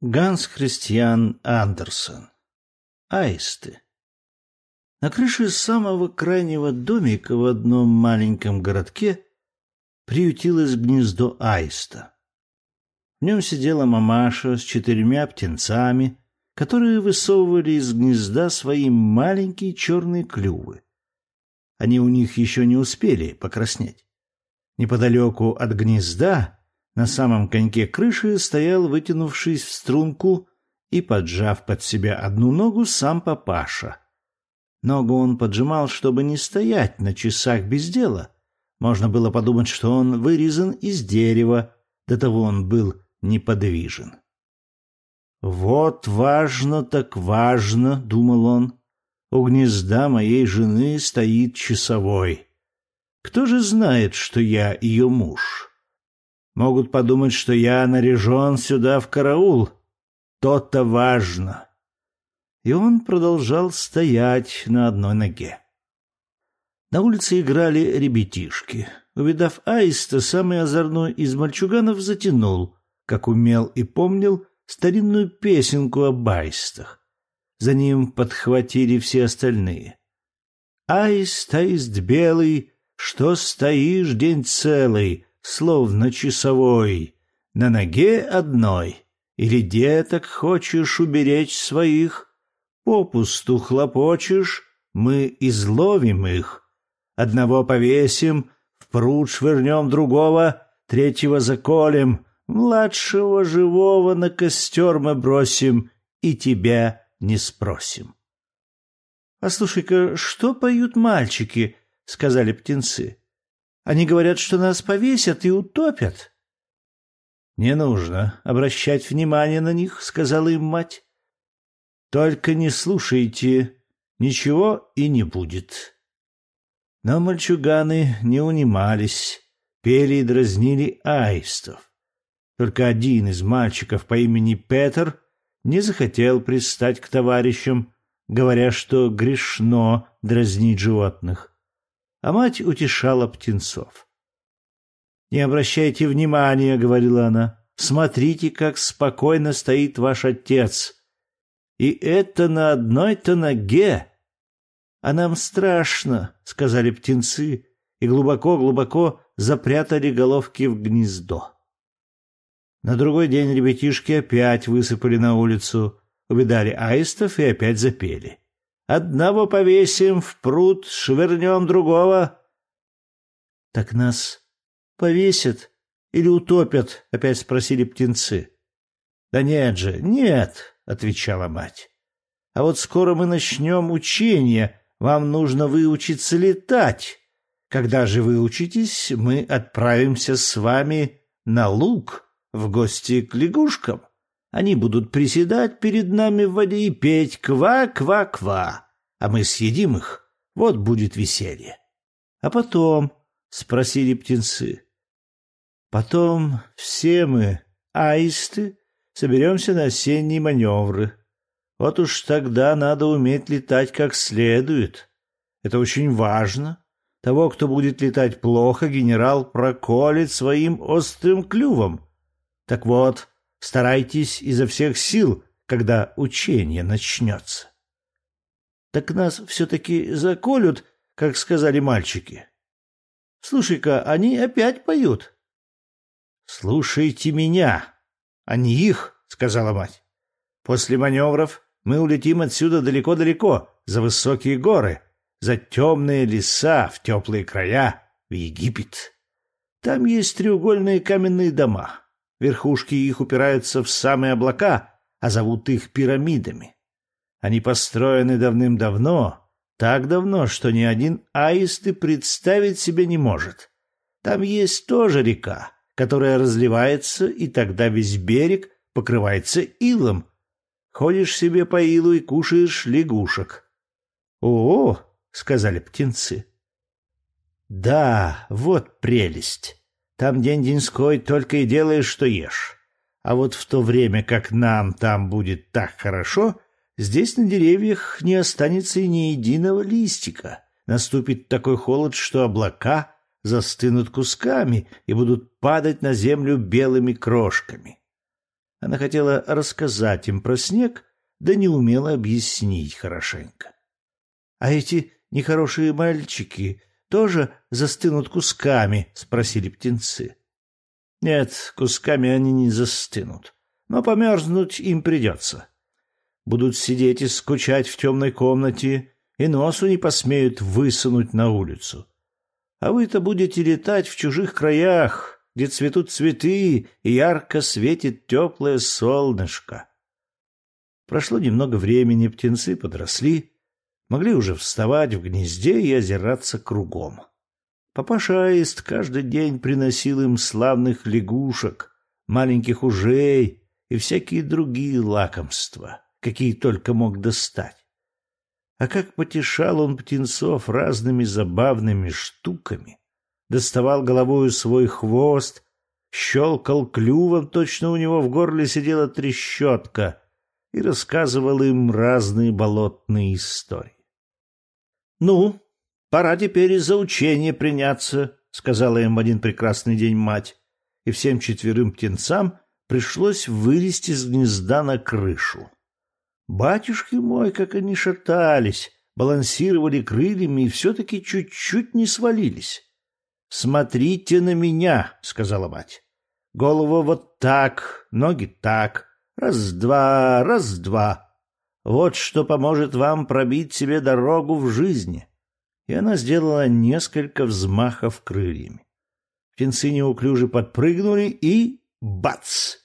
Ганс Христиан Андерсон. Аисты. На крыше самого крайнего домика в одном маленьком городке приютилось гнездо аиста. В нем сидела мамаша с четырьмя птенцами, которые высовывали из гнезда свои маленькие черные клювы. Они у них еще не успели покраснеть. Неподалеку от гнезда, на самом коньке крыши, стоял, вытянувшись в струнку и поджав под себя одну ногу, сам папаша. Ногу он поджимал, чтобы не стоять на часах без дела. Можно было подумать, что он вырезан из дерева, до того он был неподвижен. «Вот важно так важно», — думал он. «У гнезда моей жены стоит часовой. Кто же знает, что я ее муж? Могут подумать, что я наряжен сюда в караул. То-то важно». И он продолжал стоять на одной ноге. На улице играли ребятишки. Увидав аиста, самый озорной из мальчуганов затянул, как умел и помнил, старинную песенку о байстах. За ним подхватили все остальные. «Аист, аист белый, что стоишь день целый, словно часовой, на ноге одной, или деток хочешь уберечь своих, попусту хлопочешь, мы изловим их, одного повесим, в пруд швырнем другого, третьего заколем, Младшего живого на костер мы бросим и тебя не спросим. — Послушай-ка, что поют мальчики? — сказали птенцы. — Они говорят, что нас повесят и утопят. — Не нужно обращать внимание на них, — сказала им мать. — Только не слушайте, ничего и не будет. Но мальчуганы не унимались, пели и дразнили аистов. Только один из мальчиков по имени Петр не захотел пристать к товарищам, говоря, что грешно дразнить животных. А мать утешала птенцов. «Не обращайте внимания», — говорила она, — «смотрите, как спокойно стоит ваш отец. И это на одной-то ноге». «А нам страшно», — сказали птенцы, и глубоко-глубоко запрятали головки в гнездо. На другой день ребятишки опять высыпали на улицу, увидали аистов и опять запели. «Одного повесим в пруд, швырнем другого». «Так нас повесят или утопят?» — опять спросили птенцы. «Да нет же, нет», — отвечала мать. «А вот скоро мы начнем учение, вам нужно выучиться летать. Когда же выучитесь, мы отправимся с вами на луг» в гости к лягушкам. Они будут приседать перед нами в воде и петь «ква-ква-ква», а мы съедим их. Вот будет веселье. А потом, — спросили птенцы, — потом все мы, аисты, соберемся на осенние маневры. Вот уж тогда надо уметь летать как следует. Это очень важно. Того, кто будет летать плохо, генерал проколет своим острым клювом. Так вот, старайтесь изо всех сил, когда учение начнется. Так нас все-таки заколют, как сказали мальчики. Слушай-ка, они опять поют. Слушайте меня, а не их, сказала мать. После маневров мы улетим отсюда далеко-далеко, за высокие горы, за темные леса, в теплые края, в Египет. Там есть треугольные каменные дома. Верхушки их упираются в самые облака, а зовут их пирамидами. Они построены давным-давно, так давно, что ни один аист и представить себе не может. Там есть тоже река, которая разливается, и тогда весь берег покрывается илом. Ходишь себе по илу и кушаешь лягушек. «О, — сказали птенцы. «Да, вот прелесть. Там день-деньской только и делаешь, что ешь. А вот в то время, как нам там будет так хорошо, здесь на деревьях не останется и ни единого листика. Наступит такой холод, что облака застынут кусками и будут падать на землю белыми крошками. Она хотела рассказать им про снег, да не умела объяснить хорошенько. — А эти нехорошие мальчики тоже застынут кусками? — спросили птенцы. — Нет, кусками они не застынут, но померзнуть им придется. Будут сидеть и скучать в темной комнате, и носу не посмеют высунуть на улицу. А вы-то будете летать в чужих краях, где цветут цветы и ярко светит теплое солнышко. Прошло немного времени, птенцы подросли, могли уже вставать в гнезде и озираться кругом. Папаша Аист каждый день приносил им славных лягушек, маленьких ужей и всякие другие лакомства, какие только мог достать. А как потешал он птенцов разными забавными штуками. Доставал головою свой хвост, щелкал клювом, точно у него в горле сидела трещотка, и рассказывал им разные болотные истории. — Ну, пора теперь и за учение приняться, — сказала им один прекрасный день мать, и всем четверым птенцам пришлось вылезти из гнезда на крышу. Батюшки мой, как они шатались, балансировали крыльями и все-таки чуть-чуть не свалились. «Смотрите на меня», — сказала мать. «Голову вот так, ноги так, раз-два, раз-два. Вот что поможет вам пробить себе дорогу в жизни». И она сделала несколько взмахов крыльями. Птенцы неуклюже подпрыгнули и... бац!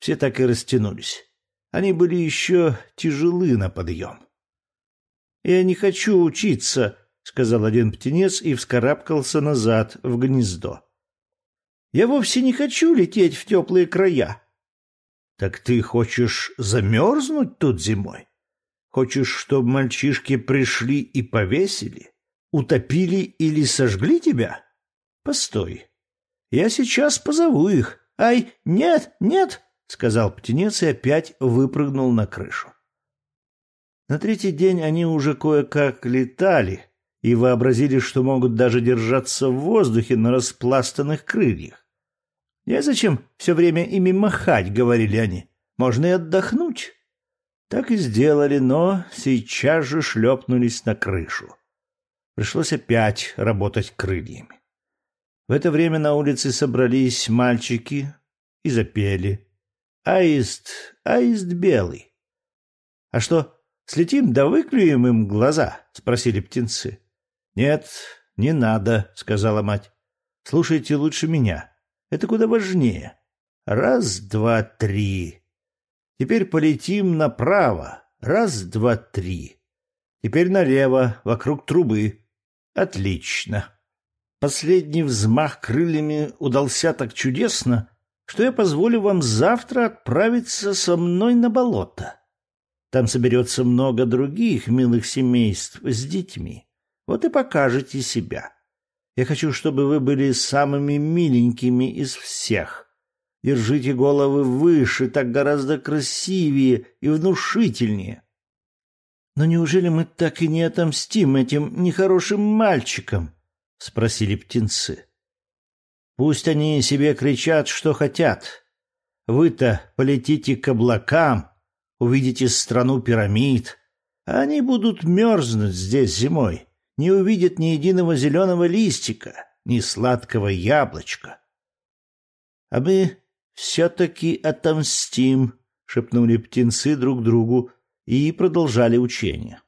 Все так и растянулись. Они были еще тяжелы на подъем. «Я не хочу учиться», — сказал один птенец и вскарабкался назад в гнездо. «Я вовсе не хочу лететь в теплые края». «Так ты хочешь замерзнуть тут зимой? Хочешь, чтобы мальчишки пришли и повесили? Утопили или сожгли тебя? Постой. Я сейчас позову их. Ай, нет, нет!» — сказал птенец и опять выпрыгнул на крышу. На третий день они уже кое-как летали и вообразили, что могут даже держаться в воздухе на распластанных крыльях. «Незачем все время ими махать», — говорили они. «Можно и отдохнуть». Так и сделали, но сейчас же шлепнулись на крышу. Пришлось опять работать крыльями. В это время на улице собрались мальчики и запели. Аист, аист белый. — А что, слетим да выклюем им глаза? — спросили птенцы. — Нет, не надо, — сказала мать. — Слушайте лучше меня. Это куда важнее. Раз, два, три. Теперь полетим направо. Раз, два, три. Теперь налево, вокруг трубы. Отлично. Последний взмах крыльями удался так чудесно, что я позволю вам завтра отправиться со мной на болото. Там соберется много других милых семейств с детьми. Вот и покажете себя. Я хочу, чтобы вы были самыми миленькими из всех. Держите головы выше, так гораздо красивее и внушительнее. Но неужели мы так и не отомстим этим нехорошим мальчикам? спросили птенцы. Пусть они себе кричат, что хотят. Вы-то полетите к облакам, увидите страну пирамид. А они будут мерзнуть здесь зимой, не увидят ни единого зеленого листика, ни сладкого яблочка. — А мы все-таки отомстим, — шепнули птенцы друг другу и продолжали учение.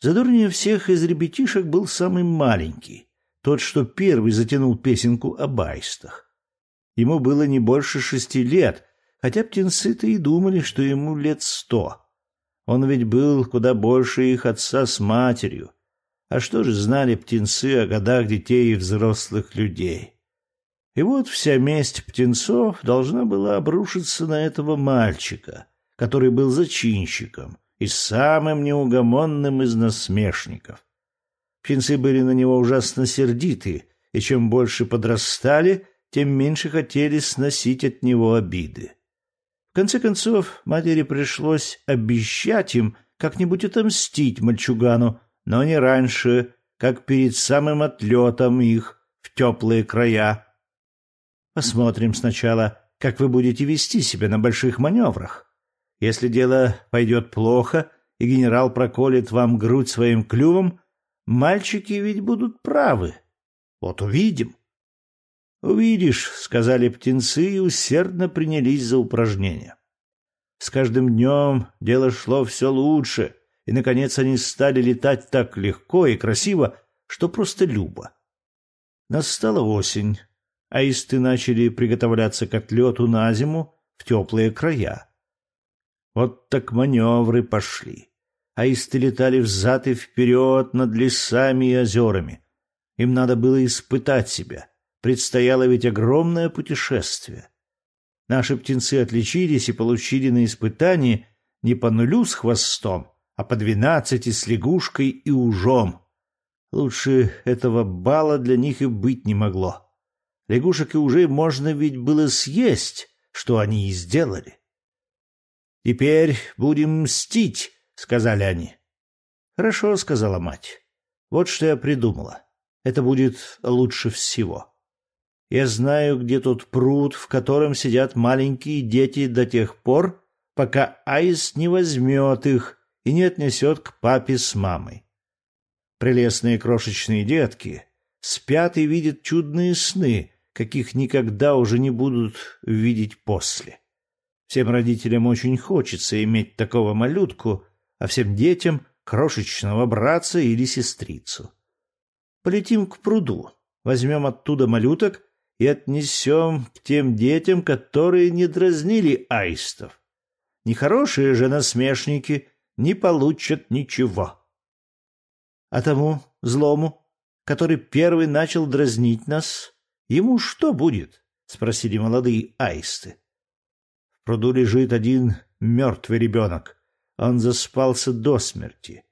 Задорнее всех из ребятишек был самый маленький, тот, что первый затянул песенку о байстах. Ему было не больше шести лет, хотя птенцы-то и думали, что ему лет сто. Он ведь был куда больше их отца с матерью. А что же знали птенцы о годах детей и взрослых людей? И вот вся месть птенцов должна была обрушиться на этого мальчика, который был зачинщиком и самым неугомонным из насмешников. Птенцы были на него ужасно сердиты, и чем больше подрастали, тем меньше хотели сносить от него обиды. В конце концов, матери пришлось обещать им как-нибудь отомстить мальчугану, но не раньше, как перед самым отлетом их в теплые края. Посмотрим сначала, как вы будете вести себя на больших маневрах. Если дело пойдет плохо, и генерал проколет вам грудь своим клювом, мальчики ведь будут правы. Вот увидим. «Увидишь», — сказали птенцы и усердно принялись за упражнения. С каждым днем дело шло все лучше, и, наконец, они стали летать так легко и красиво, что просто любо. Настала осень, аисты начали приготовляться к отлету на зиму в теплые края. Вот так маневры пошли. Аисты летали взад и вперед над лесами и озерами. Им надо было испытать себя. Предстояло ведь огромное путешествие. Наши птенцы отличились и получили на испытании не по нулю с хвостом, а по двенадцати с лягушкой и ужом. Лучше этого бала для них и быть не могло. Лягушек и ужей можно ведь было съесть, что они и сделали. «Теперь будем мстить», — сказали они. «Хорошо», — сказала мать. «Вот что я придумала. Это будет лучше всего». Я знаю, где тот пруд, в котором сидят маленькие дети до тех пор, пока Айс не возьмет их и не отнесет к папе с мамой. Прелестные крошечные детки спят и видят чудные сны, каких никогда уже не будут видеть после. Всем родителям очень хочется иметь такого малютку, а всем детям — крошечного братца или сестрицу. Полетим к пруду, возьмем оттуда малюток и отнесем к тем детям, которые не дразнили аистов. Нехорошие же насмешники не получат ничего. А тому злому, который первый начал дразнить нас, ему что будет? — спросили молодые аисты. В пруду лежит один мертвый ребенок. Он заспался до смерти.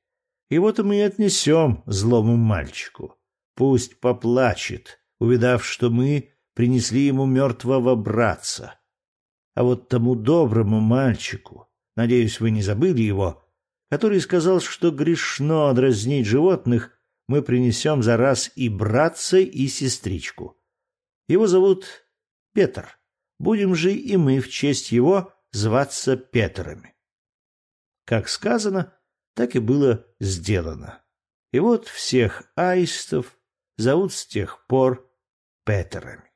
И вот мы и отнесем злому мальчику. Пусть поплачет, увидав, что мы принесли ему мертвого братца. А вот тому доброму мальчику, надеюсь, вы не забыли его, который сказал, что грешно дразнить животных, мы принесем за раз и братца, и сестричку. Его зовут Петр. Будем же и мы в честь его зваться Петрами. Как сказано, так и было сделано. И вот всех аистов зовут с тех пор Петерами.